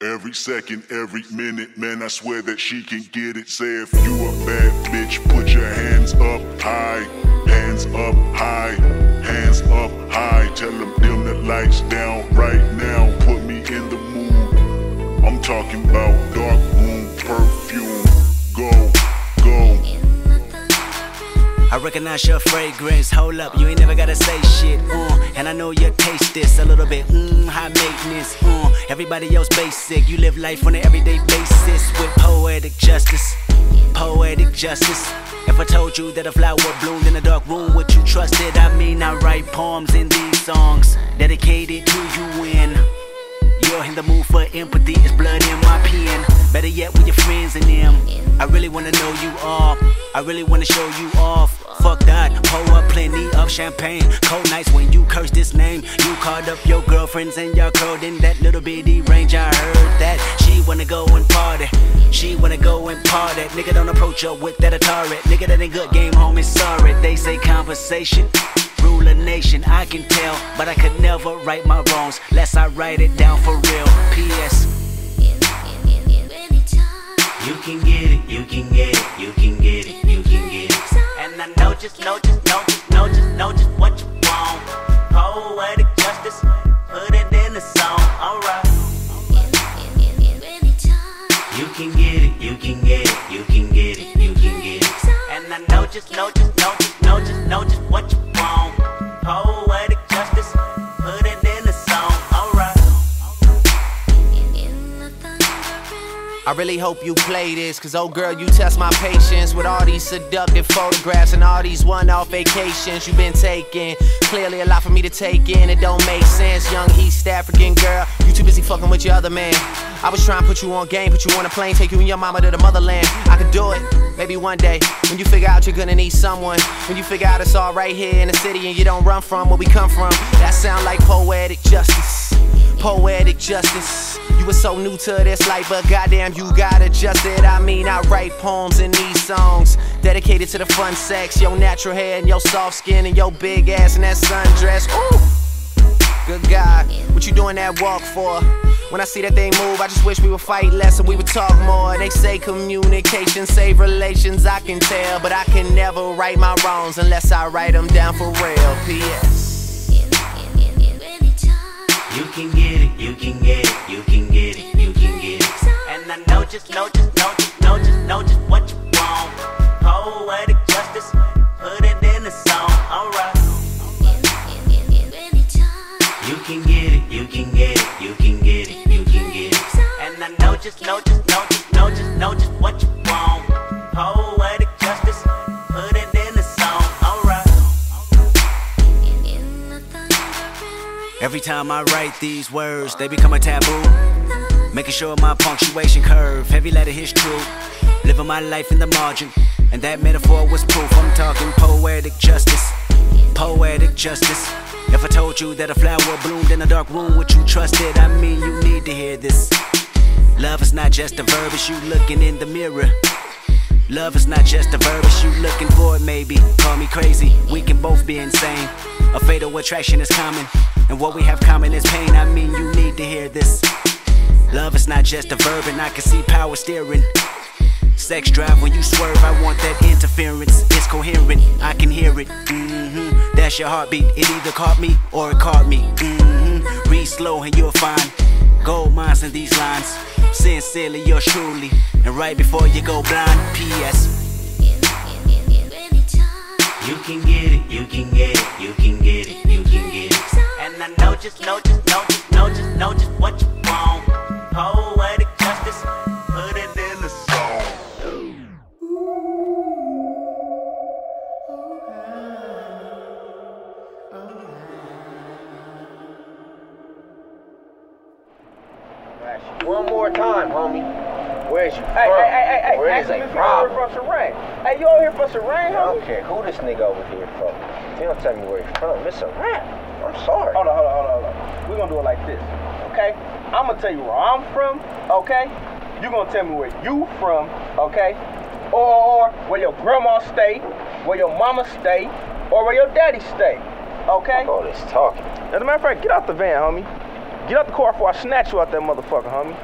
Every second, every minute, man, I swear that she can get it. Say if you a bad bitch, put your hands up high, hands up high, hands up high. Tell them dim the lights down right now, put me in the mood. I'm talking about dark room perfume. Go, go. I recognize your fragrance. Hold up, you ain't never gotta say shit. Uh, and I know you taste this a little bit. Mmm, high maintenance. Uh, everybody else basic. You live life on an everyday basis with poetic justice. Poetic justice. If I told you that a flower bloomed in a dark room, would you trust it? I mean, I write poems in these songs dedicated to you when you're in the mood for empathy. It's blood in my pen. Better yet, with your friends and them. I really wanna know you all. I really wanna show you off. Fuck that, pour up plenty of champagne. Cold nights when you curse this name. You called up your girlfriends and y'all curled in that little bitty range. I heard that she wanna go and party. She wanna go and party. Nigga, don't approach her with that Atari. Nigga, that ain't good game, homie. Sorry, they say conversation. Rule a nation, I can tell, but I could never right my wrongs, lest I write it down for real. P.S. just, know just, know just, know just, know just what you want. Poetic justice, put it in the song, alright. You can get it, you can get it, you can get it, you can get it. And I know just, know just, I really hope you play this, cause oh girl, you test my patience with all these seductive photographs and all these one off vacations you've been taking. Clearly, a lot for me to take in, it don't make sense. Young East African girl, you too busy fucking with your other man. I was trying to put you on game, put you on a plane, take you and your mama to the motherland. I could do it, maybe one day. When you figure out you're gonna need someone, when you figure out it's all right here in the city and you don't run from where we come from, that sound like poetic justice. Poetic justice. You were so new to this life, but goddamn, you got adjusted. I mean, I write poems in these songs dedicated to the fun sex, your natural hair and your soft skin and your big ass and that sundress. Ooh, good God, what you doing that walk for? When I see that thing move, I just wish we would fight less and we would talk more. They say communication save relations, I can tell, but I can never right my wrongs unless I write them down for real. P.S. just, know just, know just, know just, know just what you want. Poetic justice, put it in the song, alright. You can get it, you can get it, you can get it, you can get it. And I know just, know just, know just, know just, know just what you want. Poetic justice, put it in the song, alright. Every time I write these words, they become a taboo. Making sure my punctuation curve, heavy letter hits true. Living my life in the margin, and that metaphor was proof. I'm talking poetic justice, poetic justice. If I told you that a flower bloomed in a dark room, would you trust it? I mean, you need to hear this. Love is not just a verb, it's you looking in the mirror. Love is not just a verb, it's you looking for it, maybe. Call me crazy, we can both be insane. A fatal attraction is common, and what we have common is pain. I mean, you need to hear this. Love is not just a verb, and I can see power steering. Sex drive when you swerve, I want that interference. It's coherent, I can hear it. Mm-hmm. That's your heartbeat. It either caught me or it caught me. Mm-hmm. Read slow and you'll find gold mines in these lines. Sincerely, yours truly. And right before you go blind, P.S. You can get it, you can get it, you can get it, you can get it. And I know just, know just, know just, One more time, homie. Where's you Hey, from? hey, hey, hey, hey, Where is a if you over problem? here from Serene. Hey, you over here from Serene, I don't care who this nigga over here from. He don't tell me where he's from. It's a rap. I'm sorry. Hold on, hold on, hold on, hold on. We're gonna do it like this, okay? I'm gonna tell you where I'm from, okay? you gonna tell me where you from, okay? Or where your grandma stay, where your mama stay, or where your daddy stay, okay? All this talking. As a matter of fact, get out the van, homie. Get out the car before I snatch you out that motherfucker, homie.